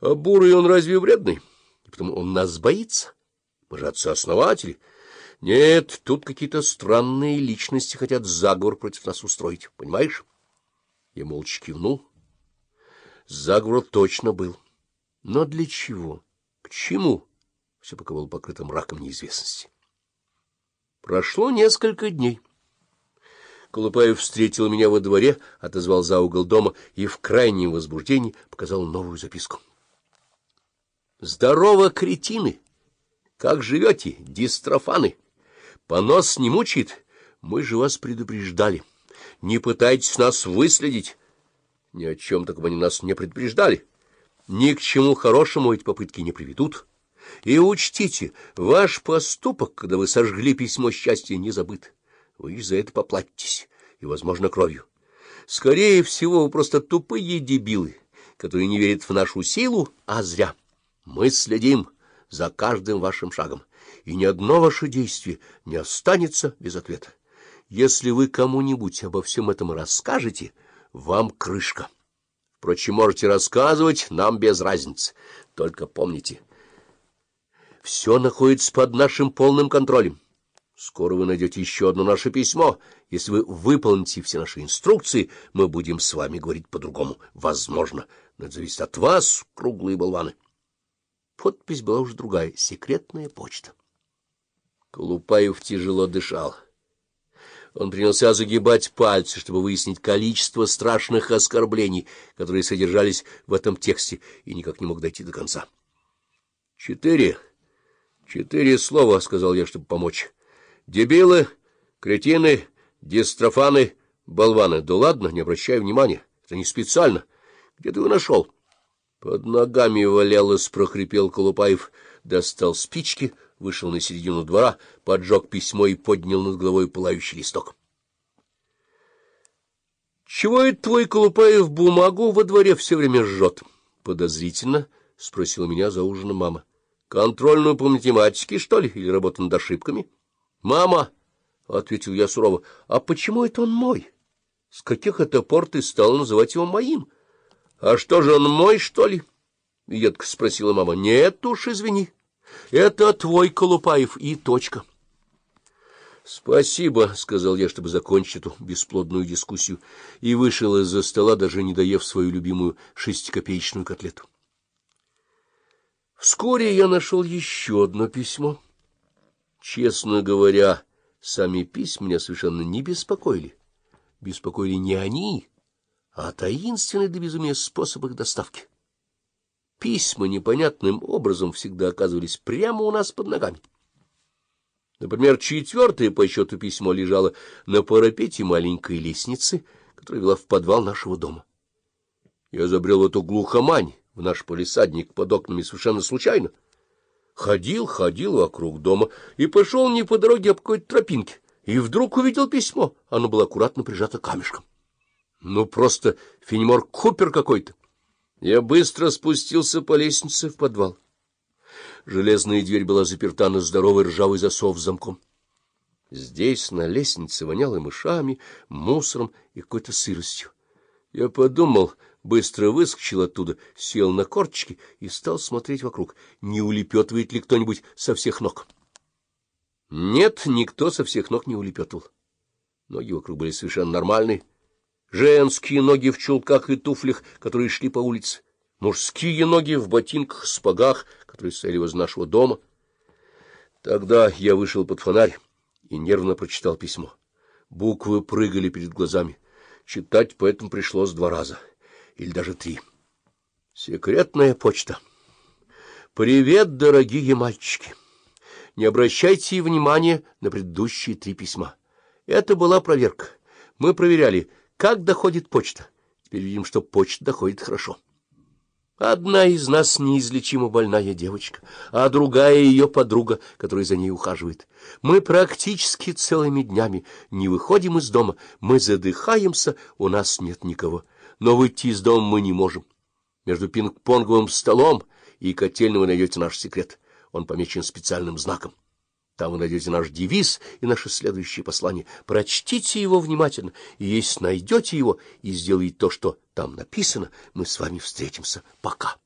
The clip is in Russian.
А бурый он разве вредный? Потому он нас боится. Мы же отцы-основатели. Нет, тут какие-то странные личности хотят заговор против нас устроить, понимаешь? Я молча кивнул. Заговор точно был. Но для чего? К чему? Все пока было покрыто мраком неизвестности. Прошло несколько дней. Колупаев встретил меня во дворе, отозвал за угол дома и в крайнем возбуждении показал новую записку. — Здорово, кретины! Как живете, дистрофаны? Понос не мучает? Мы же вас предупреждали. Не пытайтесь нас выследить. Ни о чем таком они нас не предупреждали. Ни к чему хорошему эти попытки не приведут. И учтите, ваш поступок, когда вы сожгли письмо счастья, не забыт. Вы за это поплатитесь, и, возможно, кровью. Скорее всего, вы просто тупые дебилы, которые не верят в нашу силу, а зря. Мы следим за каждым вашим шагом, и ни одно ваше действие не останется без ответа. Если вы кому-нибудь обо всем этом расскажете, вам крышка. Впрочем, можете рассказывать, нам без разницы. Только помните, все находится под нашим полным контролем. Скоро вы найдете еще одно наше письмо. Если вы выполните все наши инструкции, мы будем с вами говорить по-другому. Возможно, но это зависит от вас, круглые болваны. Подпись была уже другая — секретная почта. Колупаев тяжело дышал. Он принялся загибать пальцы, чтобы выяснить количество страшных оскорблений, которые содержались в этом тексте, и никак не мог дойти до конца. — Четыре. Четыре слова, — сказал я, чтобы помочь. Дебилы, кретины, дистрофаны, болваны. Да ладно, не обращай внимания. Это не специально. Где ты его нашел? Под ногами валялось, прохрипел Колупаев, достал спички, вышел на середину двора, поджег письмо и поднял над головой пылающий листок. — Чего это твой Колупаев бумагу во дворе все время жжет? — подозрительно спросила меня за ужином мама. — Контрольную по математике, что ли, или работа над ошибками? —— Мама, — ответил я сурово, — а почему это он мой? С каких это пор ты стала называть его моим? — А что же он мой, что ли? — едко спросила мама. — Нет уж, извини. Это твой Колупаев и точка. — Спасибо, — сказал я, чтобы закончить эту бесплодную дискуссию, и вышел из-за стола, даже не доев свою любимую шестикопеечную котлету. Вскоре я нашел еще одно письмо. Честно говоря, сами письма меня совершенно не беспокоили. Беспокоили не они, а таинственный до безумия способ их доставки. Письма непонятным образом всегда оказывались прямо у нас под ногами. Например, четвертое по счету письмо лежало на парапете маленькой лестницы, которая вела в подвал нашего дома. Я забрел эту глухомань в наш полисадник под окнами совершенно случайно. Ходил, ходил вокруг дома и пошел не по дороге, а по какой-то тропинке. И вдруг увидел письмо. Оно было аккуратно прижато камешком. Ну, просто Фенемор Купер какой-то. Я быстро спустился по лестнице в подвал. Железная дверь была заперта на здоровый ржавый засов с замком. Здесь, на лестнице, воняло мышами, мусором и какой-то сыростью. Я подумал быстро выскочил оттуда, сел на корточки и стал смотреть вокруг, не улепетывает ли кто-нибудь со всех ног. Нет, никто со всех ног не улепетывал. Ноги вокруг были совершенно нормальные. Женские ноги в чулках и туфлях, которые шли по улице. Мужские ноги в ботинках, спагах, которые стояли возле нашего дома. Тогда я вышел под фонарь и нервно прочитал письмо. Буквы прыгали перед глазами. Читать поэтому пришлось два раза или даже три. Секретная почта. Привет, дорогие мальчики. Не обращайте внимания на предыдущие три письма. Это была проверка. Мы проверяли, как доходит почта. Теперь видим, что почта доходит хорошо. Одна из нас неизлечимо больная девочка, а другая ее подруга, которая за ней ухаживает. Мы практически целыми днями не выходим из дома, мы задыхаемся, у нас нет никого но выйти из дома мы не можем. Между пинг-понговым столом и котельным вы найдете наш секрет. Он помечен специальным знаком. Там вы найдете наш девиз и наше следующее послание. Прочтите его внимательно, и если найдете его и сделаете то, что там написано, мы с вами встретимся. Пока.